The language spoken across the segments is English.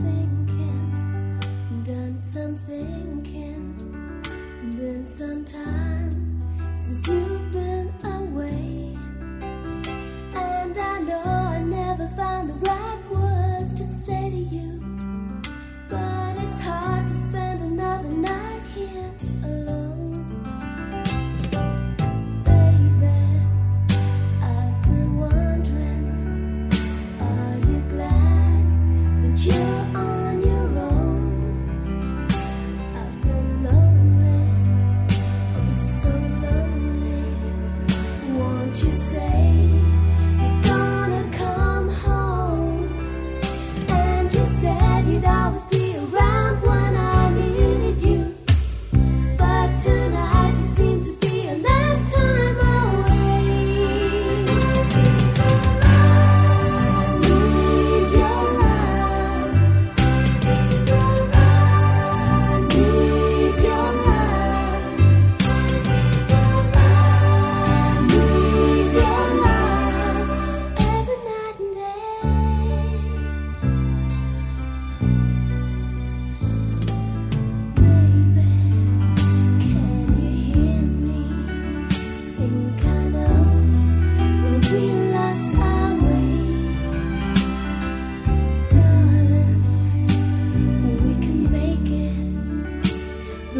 thinking, done some thinking. Been some time since you've been away, and I know I never found the right words to say to you. But it's hard to spend another night here alone, baby. I've been wondering, are you glad that you?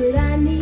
i need